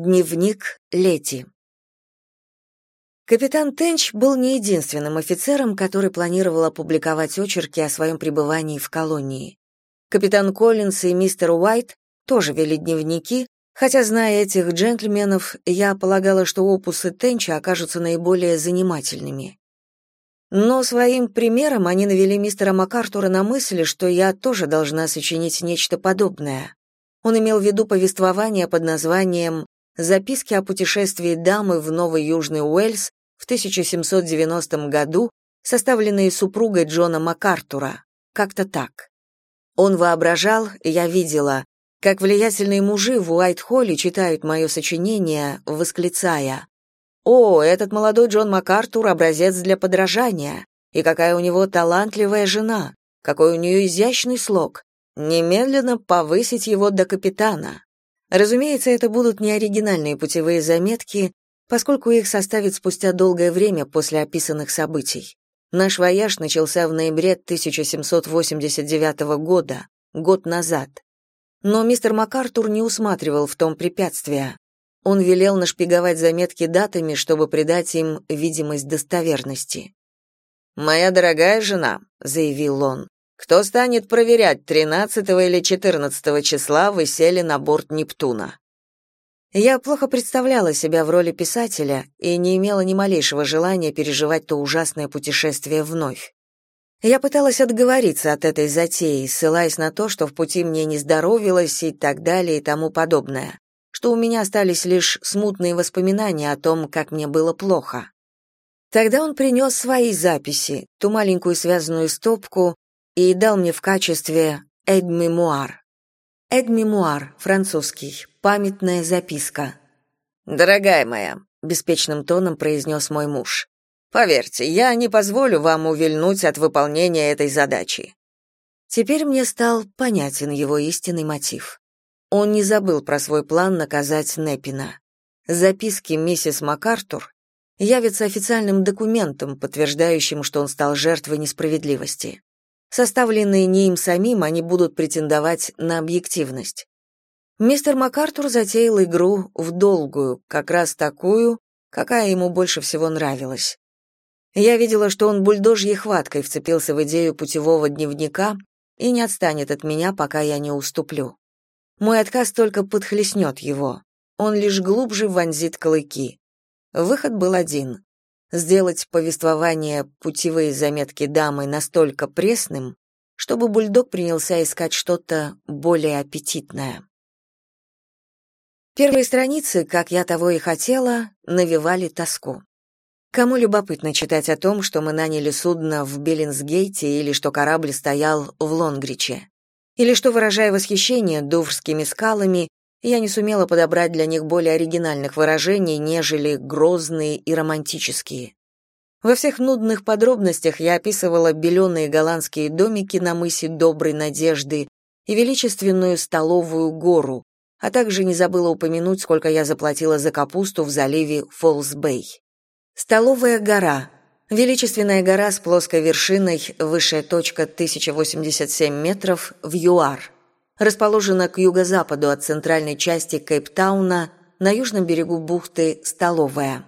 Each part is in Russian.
Дневник Лети. Капитан Тенч был не единственным офицером, который планировал опубликовать очерки о своем пребывании в колонии. Капитан Коллинс и мистер Уайт тоже вели дневники, хотя, зная этих джентльменов, я полагала, что опусы Тенча окажутся наиболее занимательными. Но своим примером они навели мистера МакАртура на мысль, что я тоже должна сочинить нечто подобное. Он имел в виду повествование под названием Записки о путешествии дамы в Новый Южный Уэльс в 1790 году, составленные супругой Джона МакАртура. Как-то так. Он воображал, я видела, как влиятельные мужи в Уайт-Холле читают мое сочинение, восклицая «О, этот молодой Джон МакАртур — образец для подражания, и какая у него талантливая жена, какой у нее изящный слог, немедленно повысить его до капитана». Разумеется, это будут не оригинальные путевые заметки, поскольку их составят спустя долгое время после описанных событий. Наш вояж начался в ноябре 1789 года, год назад. Но мистер МакАртур не усматривал в том препятствия. Он велел нашпиговать заметки датами, чтобы придать им видимость достоверности. «Моя дорогая жена», — заявил он, кто станет проверять, 13 или 14 числа вы сели на борт Нептуна? Я плохо представляла себя в роли писателя и не имела ни малейшего желания переживать то ужасное путешествие вновь. Я пыталась отговориться от этой затеи, ссылаясь на то, что в пути мне не здоровилось и так далее и тому подобное, что у меня остались лишь смутные воспоминания о том, как мне было плохо. Тогда он принес свои записи, ту маленькую связанную стопку, и дал мне в качестве «эд-мемуар». «Эд-мемуар», французский, памятная записка. «Дорогая моя», — беспечным тоном произнес мой муж, «поверьте, я не позволю вам увильнуть от выполнения этой задачи». Теперь мне стал понятен его истинный мотив. Он не забыл про свой план наказать Непина. Записки миссис МакАртур явятся официальным документом, подтверждающим, что он стал жертвой несправедливости. Составленные не им самим, они будут претендовать на объективность. Мистер МакАртур затеял игру в долгую, как раз такую, какая ему больше всего нравилась. Я видела, что он бульдожьей хваткой вцепился в идею путевого дневника и не отстанет от меня, пока я не уступлю. Мой отказ только подхлестнет его. Он лишь глубже вонзит клыки. Выход был один сделать повествование «Путевые заметки дамы» настолько пресным, чтобы бульдог принялся искать что-то более аппетитное. Первые страницы, как я того и хотела, навевали тоску. Кому любопытно читать о том, что мы наняли судно в Беллинсгейте или что корабль стоял в Лонгриче? Или что, выражая восхищение дуврскими скалами, я не сумела подобрать для них более оригинальных выражений, нежели грозные и романтические. Во всех нудных подробностях я описывала беленые голландские домики на мысе Доброй Надежды и величественную столовую гору, а также не забыла упомянуть, сколько я заплатила за капусту в заливе Фолс-Бэй. Столовая гора — величественная гора с плоской вершиной, высшая точка 1087 метров, в ЮАР — расположена к юго-западу от центральной части Кейптауна, на южном берегу бухты Столовая.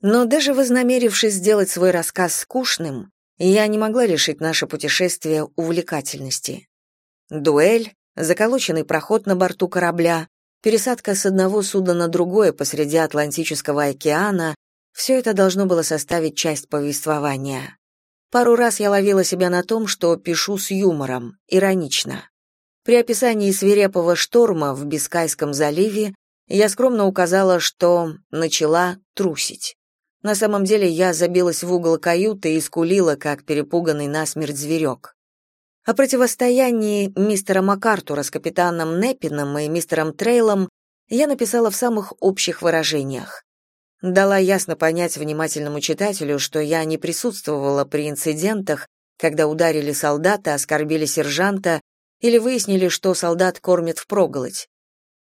Но даже вознамерившись сделать свой рассказ скучным, я не могла лишить наше путешествие увлекательности. Дуэль, заколоченный проход на борту корабля, пересадка с одного судна на другое посреди Атлантического океана — все это должно было составить часть повествования. Пару раз я ловила себя на том, что пишу с юмором, иронично. При описании свирепого шторма в Бискайском заливе я скромно указала, что начала трусить. На самом деле я забилась в угол каюты и скулила, как перепуганный насмерть зверек. О противостоянии мистера МакАртура с капитаном Неппином и мистером Трейлом я написала в самых общих выражениях. Дала ясно понять внимательному читателю, что я не присутствовала при инцидентах, когда ударили солдата, оскорбили сержанта или выяснили, что солдат кормят впроголодь.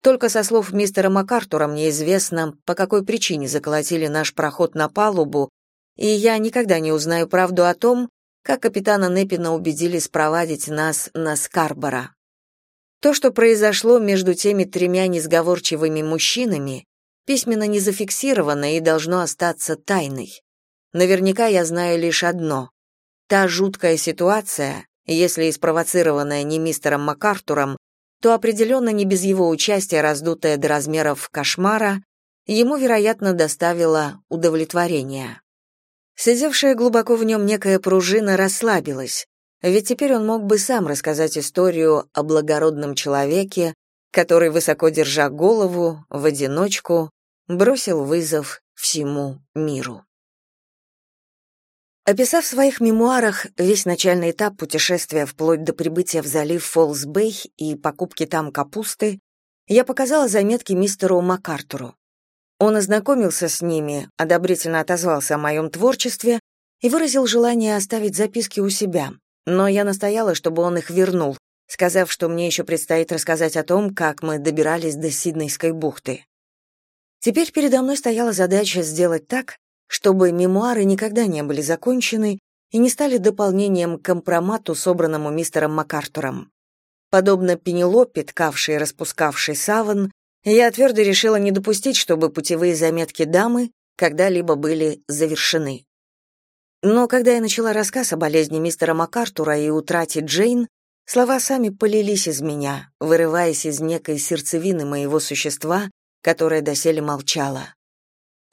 Только со слов мистера МакАртура мне известно, по какой причине заколотили наш проход на палубу, и я никогда не узнаю правду о том, как капитана Неппина убедили спровадить нас на Скарбора. То, что произошло между теми тремя несговорчивыми мужчинами, письменно не зафиксировано и должно остаться тайной. Наверняка я знаю лишь одно. Та жуткая ситуация, если и спровоцированная не мистером МакАртуром, то определенно не без его участия, раздутая до размеров кошмара, ему, вероятно, доставила удовлетворение. Сидевшая глубоко в нем некая пружина расслабилась, ведь теперь он мог бы сам рассказать историю о благородном человеке, который, высоко держа голову, в одиночку, бросил вызов всему миру. Описав в своих мемуарах весь начальный этап путешествия вплоть до прибытия в залив Фоллс-Бэй и покупки там капусты, я показала заметки мистеру МакАртуру. Он ознакомился с ними, одобрительно отозвался о моем творчестве и выразил желание оставить записки у себя, но я настояла, чтобы он их вернул, сказав, что мне еще предстоит рассказать о том, как мы добирались до Сиднейской бухты. Теперь передо мной стояла задача сделать так, чтобы мемуары никогда не были закончены и не стали дополнением к компромату, собранному мистером МакАртуром. Подобно Пенелопе, ткавшей и распускавшей саван, я твердо решила не допустить, чтобы путевые заметки дамы когда-либо были завершены. Но когда я начала рассказ о болезни мистера МакАртура и утрате Джейн, слова сами полились из меня, вырываясь из некой сердцевины моего существа, которое доселе молчало.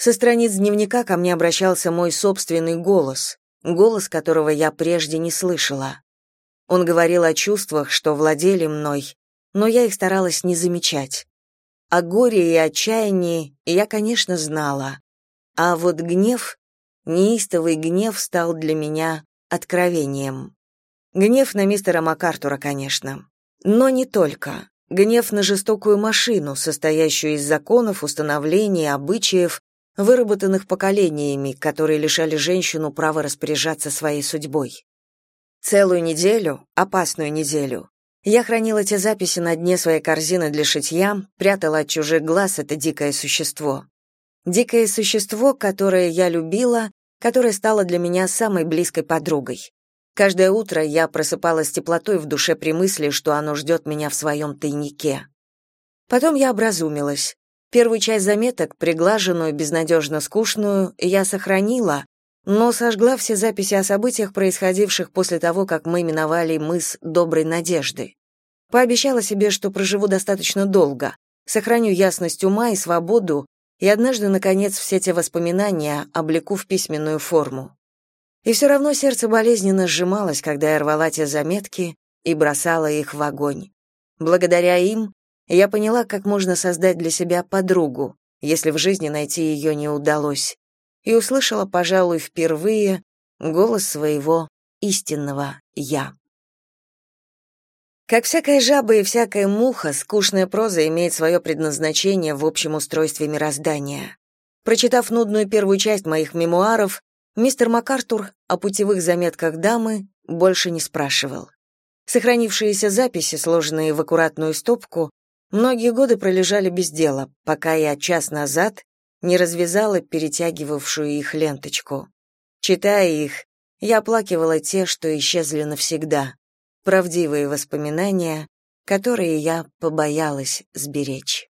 Со страниц дневника ко мне обращался мой собственный голос, голос которого я прежде не слышала. Он говорил о чувствах, что владели мной, но я их старалась не замечать. О горе и отчаянии я, конечно, знала. А вот гнев, неистовый гнев стал для меня откровением. Гнев на мистера МакАртура, конечно. Но не только. Гнев на жестокую машину, состоящую из законов, установлений, обычаев, выработанных поколениями, которые лишали женщину права распоряжаться своей судьбой. Целую неделю, опасную неделю, я хранила те записи на дне своей корзины для шитья, прятала от чужих глаз это дикое существо. Дикое существо, которое я любила, которое стало для меня самой близкой подругой. Каждое утро я просыпалась с теплотой в душе при мысли, что оно ждет меня в своем тайнике. Потом я образумилась. Первую часть заметок, приглаженную, безнадежно скучную, я сохранила, но сожгла все записи о событиях, происходивших после того, как мы миновали мыс Доброй Надежды. Пообещала себе, что проживу достаточно долго, сохраню ясность ума и свободу, и однажды, наконец, все те воспоминания облеку в письменную форму. И все равно сердце болезненно сжималось, когда я рвала те заметки и бросала их в огонь. Благодаря им я поняла, как можно создать для себя подругу, если в жизни найти ее не удалось и услышала, пожалуй, впервые голос своего истинного «я». Как всякая жаба и всякая муха, скучная проза имеет свое предназначение в общем устройстве мироздания. Прочитав нудную первую часть моих мемуаров, мистер МакАртур о путевых заметках дамы больше не спрашивал. Сохранившиеся записи, сложенные в аккуратную стопку, многие годы пролежали без дела, пока я час назад не развязала перетягивавшую их ленточку. Читая их, я оплакивала те, что исчезли навсегда, правдивые воспоминания, которые я побоялась сберечь.